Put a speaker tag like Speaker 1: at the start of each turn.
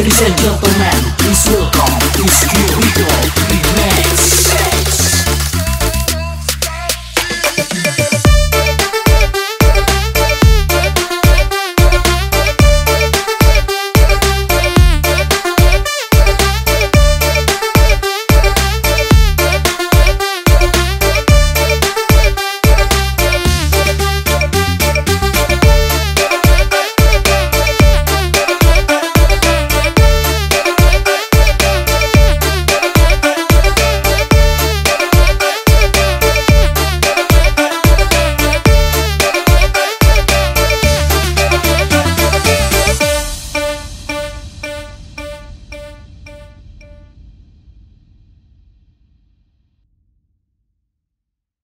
Speaker 1: Ladies and gentlemen, please welcome, it's Kirito, the next